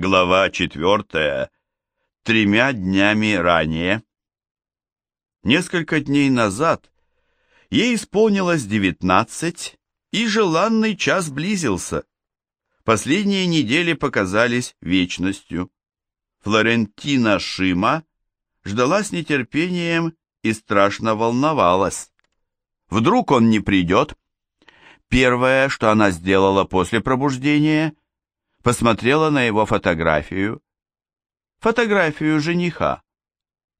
Глава четвертая. Тремя днями ранее. Несколько дней назад ей исполнилось девятнадцать, и желанный час близился. Последние недели показались вечностью. Флорентина Шима ждала с нетерпением и страшно волновалась. Вдруг он не придет? Первое, что она сделала после пробуждения – посмотрела на его фотографию. Фотографию жениха,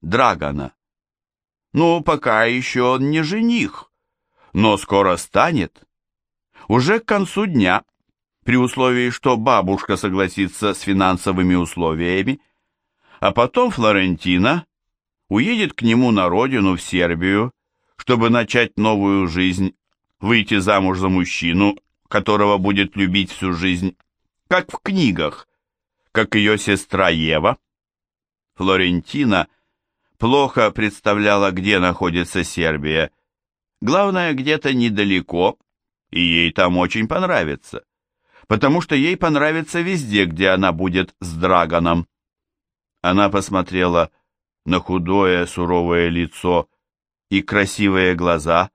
Драгона. Ну, пока еще он не жених, но скоро станет. Уже к концу дня, при условии, что бабушка согласится с финансовыми условиями, а потом Флорентина уедет к нему на родину, в Сербию, чтобы начать новую жизнь, выйти замуж за мужчину, которого будет любить всю жизнь как в книгах, как ее сестра Ева. Флорентина плохо представляла, где находится Сербия. Главное, где-то недалеко, и ей там очень понравится, потому что ей понравится везде, где она будет с Драгоном. Она посмотрела на худое суровое лицо и красивые глаза,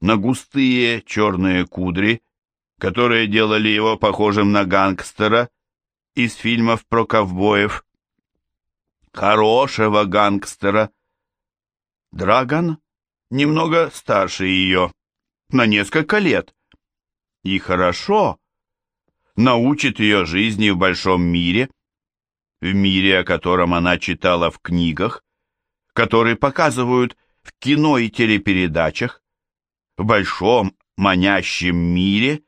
на густые черные кудри, которые делали его похожим на гангстера из фильмов про ковбоев. Хорошего гангстера. Драгон немного старше ее, на несколько лет. И хорошо научит ее жизни в большом мире, в мире, о котором она читала в книгах, который показывают в кино и телепередачах, в большом манящем мире,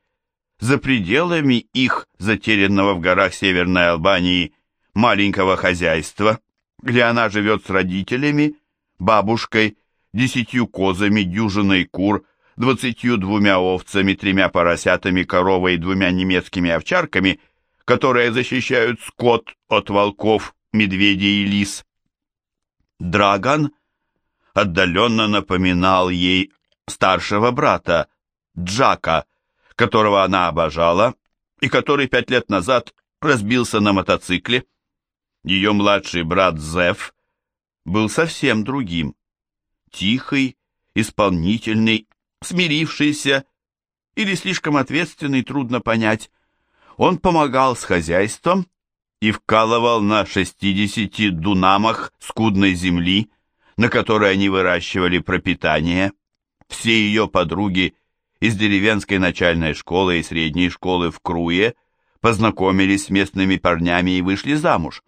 за пределами их, затерянного в горах Северной Албании, маленького хозяйства, где она живет с родителями, бабушкой, десятью козами, дюжиной кур, двадцатью двумя овцами, тремя поросятами, коровой и двумя немецкими овчарками, которые защищают скот от волков, медведей и лис. Драгон отдаленно напоминал ей старшего брата, Джака, которого она обожала и который пять лет назад разбился на мотоцикле. Ее младший брат Зев был совсем другим. Тихий, исполнительный, смирившийся или слишком ответственный, трудно понять. Он помогал с хозяйством и вкалывал на 60 дунамах скудной земли, на которой они выращивали пропитание. Все ее подруги из деревенской начальной школы и средней школы в Круе познакомились с местными парнями и вышли замуж.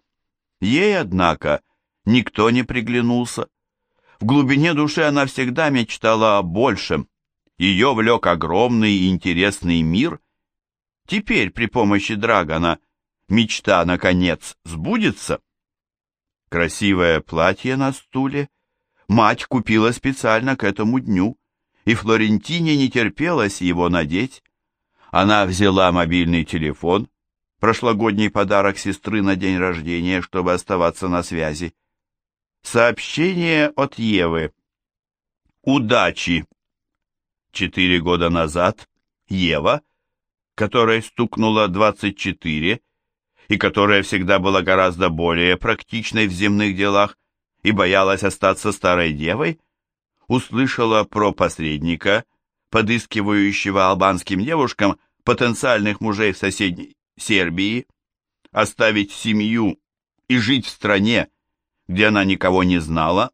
Ей, однако, никто не приглянулся. В глубине души она всегда мечтала о большем. Ее влек огромный и интересный мир. Теперь при помощи Драгона мечта, наконец, сбудется. Красивое платье на стуле мать купила специально к этому дню и Флорентине не терпелось его надеть. Она взяла мобильный телефон, прошлогодний подарок сестры на день рождения, чтобы оставаться на связи. Сообщение от Евы. Удачи! Четыре года назад Ева, которой стукнуло 24 и которая всегда была гораздо более практичной в земных делах и боялась остаться старой девой, услышала про посредника, подыскивающего албанским девушкам потенциальных мужей в соседней Сербии, оставить семью и жить в стране, где она никого не знала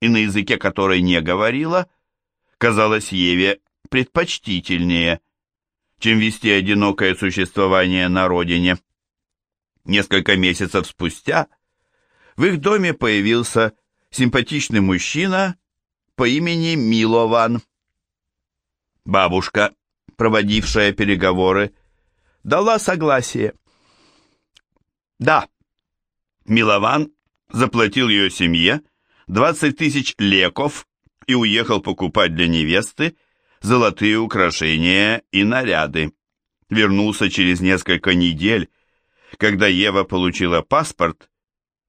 и на языке которой не говорила, казалось Еве предпочтительнее, чем вести одинокое существование на родине. Несколько месяцев спустя в их доме появился симпатичный мужчина по имени Милован. Бабушка, проводившая переговоры, дала согласие. Да, Милован заплатил ее семье 20 тысяч леков и уехал покупать для невесты золотые украшения и наряды. Вернулся через несколько недель, когда Ева получила паспорт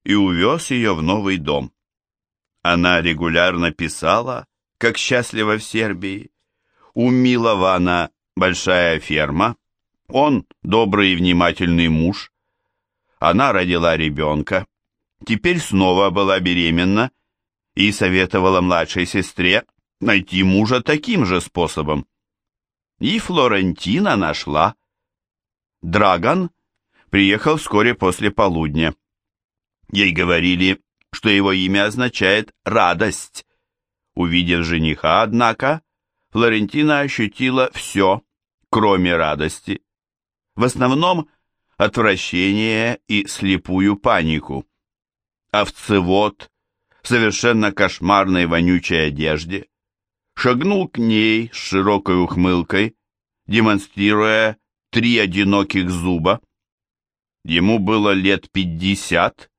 и увез ее в новый дом. Она регулярно писала, как счастлива в Сербии. У Милована большая ферма, он добрый и внимательный муж. Она родила ребенка, теперь снова была беременна и советовала младшей сестре найти мужа таким же способом. И Флорентина нашла. Драгон приехал вскоре после полудня. Ей говорили, что его имя означает «радость». Увидев жениха, однако, Флорентина ощутила все, кроме радости. В основном отвращение и слепую панику. Овцевод, в совершенно кошмарной вонючей одежде, шагнул к ней с широкой ухмылкой, демонстрируя три одиноких зуба. Ему было лет пятьдесят,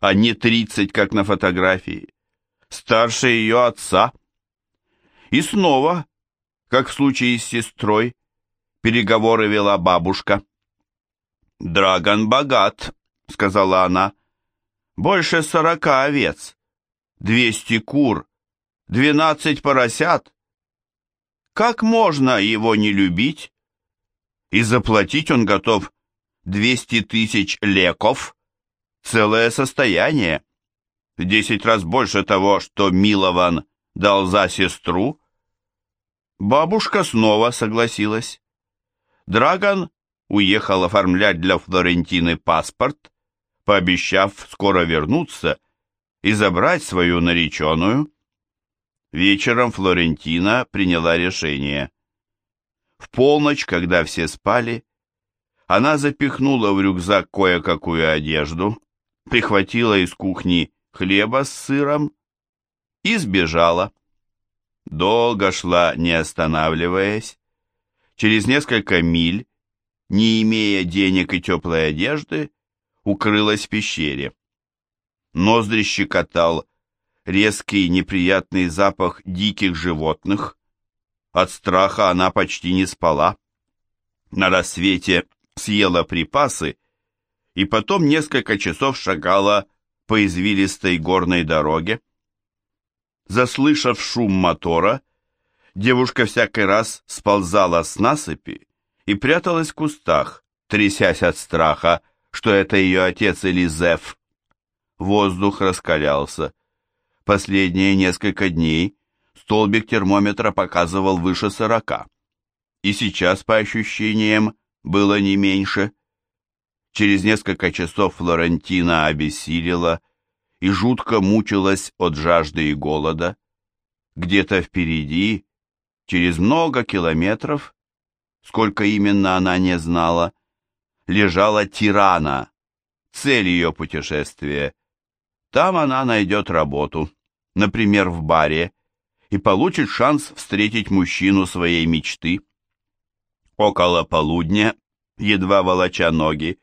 а не тридцать, как на фотографии. Старше ее отца. И снова, как в случае с сестрой, переговоры вела бабушка. «Драгон богат», — сказала она. «Больше сорока овец, двести кур, двенадцать поросят. Как можно его не любить? И заплатить он готов двести тысяч леков, целое состояние, в десять раз больше того, что Милован дал за сестру. Бабушка снова согласилась. Драгон уехал оформлять для Флорентины паспорт, пообещав скоро вернуться и забрать свою нареченную. Вечером Флорентина приняла решение. В полночь, когда все спали, она запихнула в рюкзак кое-какую одежду, прихватила из кухни хлеба с сыром и сбежала. Долго шла, не останавливаясь. Через несколько миль, не имея денег и теплой одежды, укрылась в пещере. Ноздри щекотал резкий неприятный запах диких животных. От страха она почти не спала. На рассвете съела припасы и потом несколько часов шагала по извилистой горной дороге. Заслышав шум мотора, девушка всякий раз сползала с насыпи и пряталась в кустах, трясясь от страха, что это ее отец или Зев. Воздух раскалялся. Последние несколько дней столбик термометра показывал выше сорока, и сейчас, по ощущениям, было не меньше. Через несколько часов Флорентина обессилила и жутко мучилась от жажды и голода. Где-то впереди, через много километров, сколько именно она не знала, лежала Тирана, цель ее путешествия. Там она найдет работу например, в баре, и получит шанс встретить мужчину своей мечты. Около полудня, едва волоча ноги,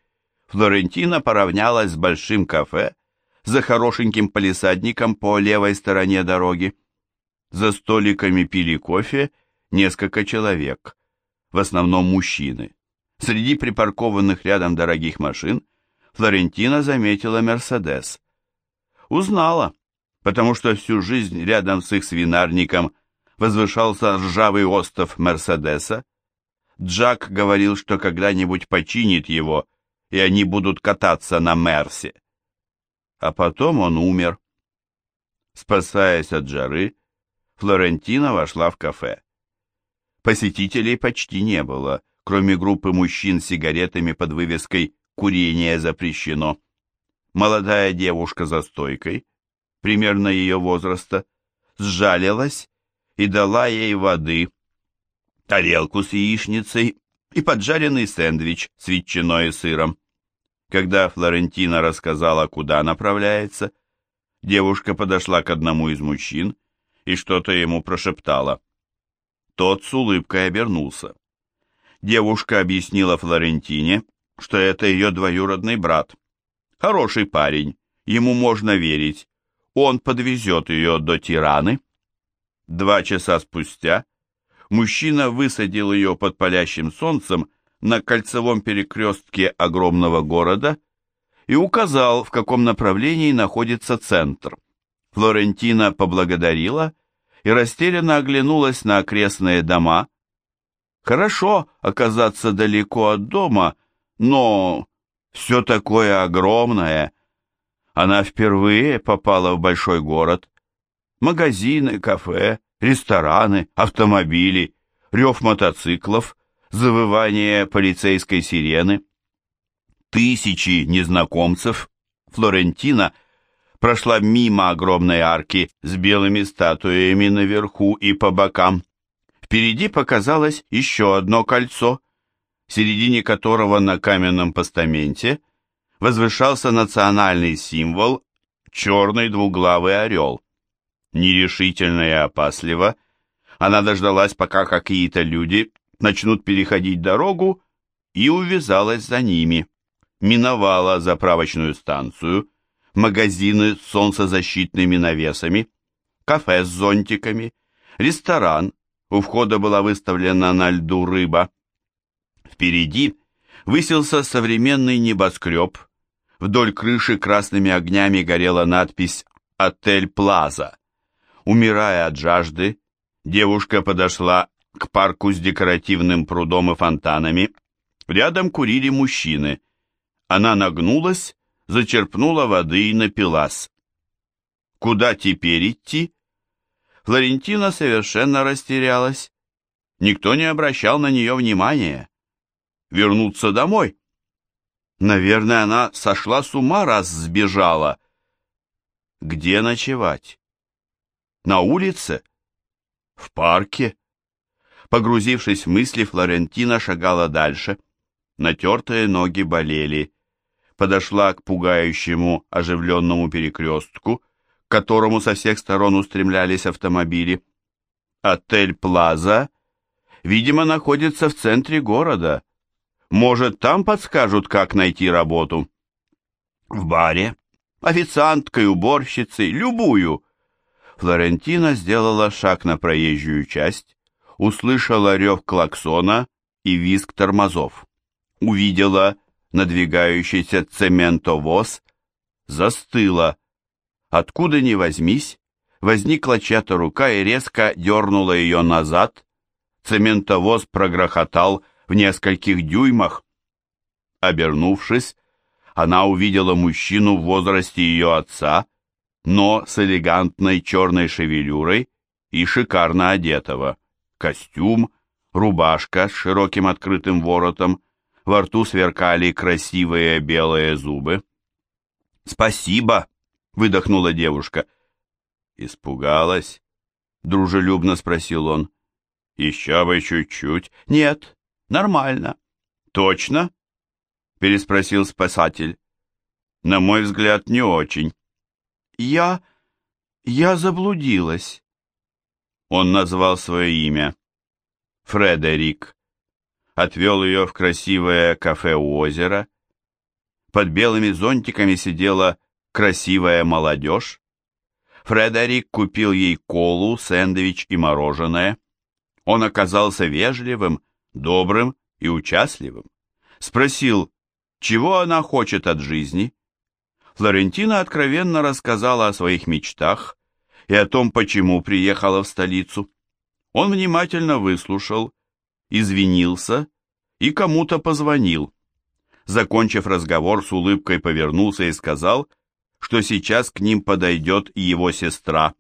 Флорентина поравнялась с большим кафе за хорошеньким палисадником по левой стороне дороги. За столиками пили кофе несколько человек, в основном мужчины. Среди припаркованных рядом дорогих машин Флорентина заметила Мерседес. Узнала потому что всю жизнь рядом с их свинарником возвышался ржавый остов Мерседеса. Джак говорил, что когда-нибудь починит его, и они будут кататься на Мерсе. А потом он умер. Спасаясь от жары, Флорентина вошла в кафе. Посетителей почти не было, кроме группы мужчин с сигаретами под вывеской «Курение запрещено». Молодая девушка за стойкой, примерно ее возраста, сжалилась и дала ей воды, тарелку с яичницей и поджаренный сэндвич с ветчиной и сыром. Когда Флорентина рассказала, куда направляется, девушка подошла к одному из мужчин и что-то ему прошептала. Тот с улыбкой обернулся. Девушка объяснила Флорентине, что это ее двоюродный брат. Хороший парень, ему можно верить, он подвезет ее до Тираны. Два часа спустя мужчина высадил ее под палящим солнцем на кольцевом перекрестке огромного города и указал, в каком направлении находится центр. Флорентина поблагодарила и растерянно оглянулась на окрестные дома. Хорошо оказаться далеко от дома, но Все такое огромное. Она впервые попала в большой город. Магазины, кафе, рестораны, автомобили, рев мотоциклов, завывание полицейской сирены. Тысячи незнакомцев Флорентина прошла мимо огромной арки с белыми статуями наверху и по бокам. Впереди показалось еще одно кольцо, в середине которого на каменном постаменте возвышался национальный символ черный двуглавый орел. Нерешительно и опасливо она дождалась, пока какие-то люди начнут переходить дорогу, и увязалась за ними. Миновала заправочную станцию, магазины с солнцезащитными навесами, кафе с зонтиками, ресторан, у входа была выставлена на льду рыба. Впереди высился современный небоскреб, вдоль крыши красными огнями горела надпись «Отель Плаза». Умирая от жажды, девушка подошла к парку с декоративным прудом и фонтанами. Рядом курили мужчины. Она нагнулась зачерпнула воды и напилась. Куда теперь идти? Флорентина совершенно растерялась. Никто не обращал на нее внимания. Вернуться домой? Наверное, она сошла с ума, раз сбежала. Где ночевать? На улице? В парке? Погрузившись в мысли, Флорентина шагала дальше. Натертые ноги болели подошла к пугающему оживленному перекрестку, к которому со всех сторон устремлялись автомобили. Отель «Плаза», видимо, находится в центре города. Может, там подскажут, как найти работу. В баре, официанткой, уборщицей, любую. Флорентина сделала шаг на проезжую часть, услышала рев клаксона и визг тормозов. Увидела надвигающийся цементовоз, застыла. Откуда ни возьмись, возникла чья-то рука и резко дернула ее назад. Цементовоз прогрохотал в нескольких дюймах. Обернувшись, она увидела мужчину в возрасте ее отца, но с элегантной черной шевелюрой и шикарно одетого. Костюм, рубашка с широким открытым воротом, во рту сверкали красивые белые зубы. «Спасибо!» — выдохнула девушка. «Испугалась?» — дружелюбно спросил он. «Еще бы чуть-чуть». «Нет, нормально». «Точно?» — переспросил спасатель. «На мой взгляд, не очень». «Я... я заблудилась». Он назвал свое имя. Фредерик отвел ее в красивое кафе у озера. Под белыми зонтиками сидела красивая молодежь. Фредерик купил ей колу, сэндвич и мороженое. Он оказался вежливым, добрым и участливым. Спросил, чего она хочет от жизни. Флорентина откровенно рассказала о своих мечтах и о том, почему приехала в столицу. Он внимательно выслушал извинился и кому-то позвонил. Закончив разговор, с улыбкой повернулся и сказал, что сейчас к ним подойдет его сестра.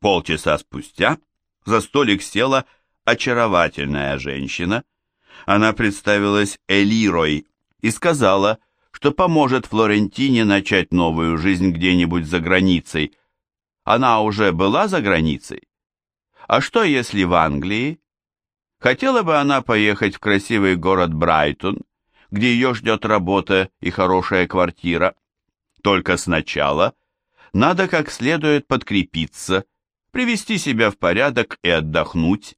Полчаса спустя за столик села очаровательная женщина. Она представилась Элирой и сказала, что поможет Флорентине начать новую жизнь где-нибудь за границей. Она уже была за границей? А что, если в Англии? Хотела бы она поехать в красивый город Брайтон, где ее ждет работа и хорошая квартира. Только сначала надо как следует подкрепиться, привести себя в порядок и отдохнуть.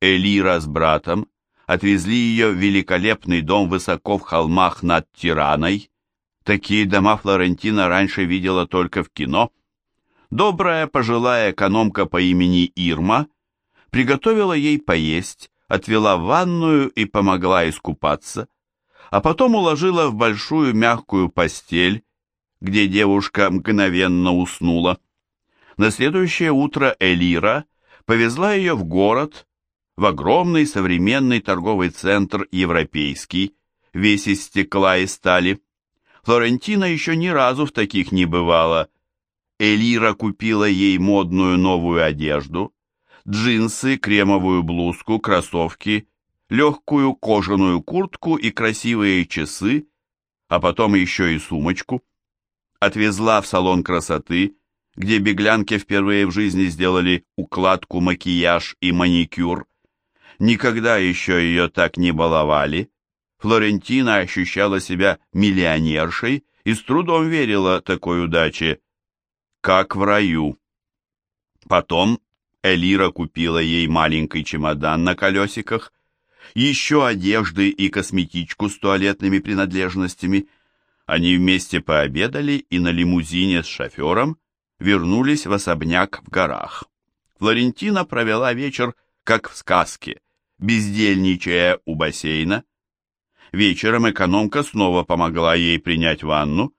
Элира с братом отвезли ее в великолепный дом высоко в холмах над Тираной. Такие дома Флорентина раньше видела только в кино. Добрая пожилая экономка по имени Ирма – приготовила ей поесть, отвела в ванную и помогла искупаться, а потом уложила в большую мягкую постель, где девушка мгновенно уснула. На следующее утро Элира повезла ее в город, в огромный современный торговый центр европейский, весь из стекла и стали. Флорентина еще ни разу в таких не бывала. Элира купила ей модную новую одежду, джинсы, кремовую блузку, кроссовки, легкую кожаную куртку и красивые часы, а потом еще и сумочку. Отвезла в салон красоты, где беглянке впервые в жизни сделали укладку, макияж и маникюр. Никогда еще ее так не баловали. Флорентина ощущала себя миллионершей и с трудом верила такой удаче, как в раю. Потом Элира купила ей маленький чемодан на колесиках, еще одежды и косметичку с туалетными принадлежностями. Они вместе пообедали и на лимузине с шофером вернулись в особняк в горах. Флорентина провела вечер, как в сказке, бездельничая у бассейна. Вечером экономка снова помогла ей принять ванну,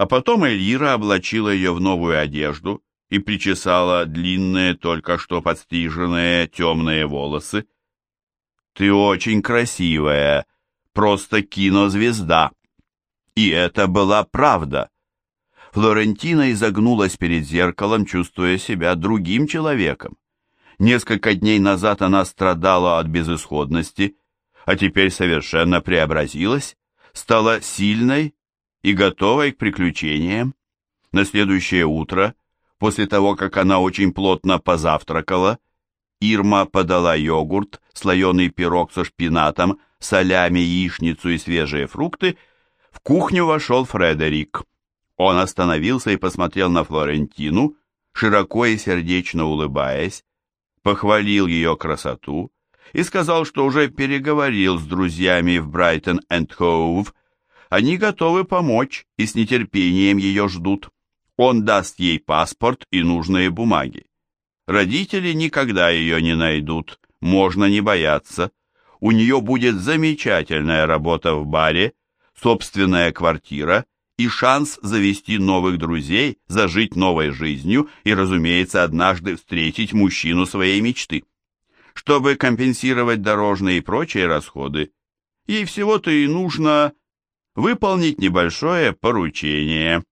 а потом Эльира облачила ее в новую одежду и причесала длинные, только что подстриженные темные волосы. «Ты очень красивая, просто кинозвезда!» И это была правда. Флорентина изогнулась перед зеркалом, чувствуя себя другим человеком. Несколько дней назад она страдала от безысходности, а теперь совершенно преобразилась, стала сильной и готовой к приключениям. На следующее утро, после того, как она очень плотно позавтракала, Ирма подала йогурт, слоеный пирог со шпинатом, солями, яичницу и свежие фрукты. В кухню вошел Фредерик. Он остановился и посмотрел на Флорентину, широко и сердечно улыбаясь, похвалил ее красоту и сказал, что уже переговорил с друзьями в Брайтон энд Хоув. Они готовы помочь и с нетерпением ее ждут. Он даст ей паспорт и нужные бумаги. Родители никогда ее не найдут, можно не бояться. У нее будет замечательная работа в баре, собственная квартира и шанс завести новых друзей, зажить новой жизнью и, разумеется, однажды встретить мужчину своей мечты. Чтобы компенсировать дорожные и прочие расходы, ей всего-то и нужно выполнить небольшое поручение.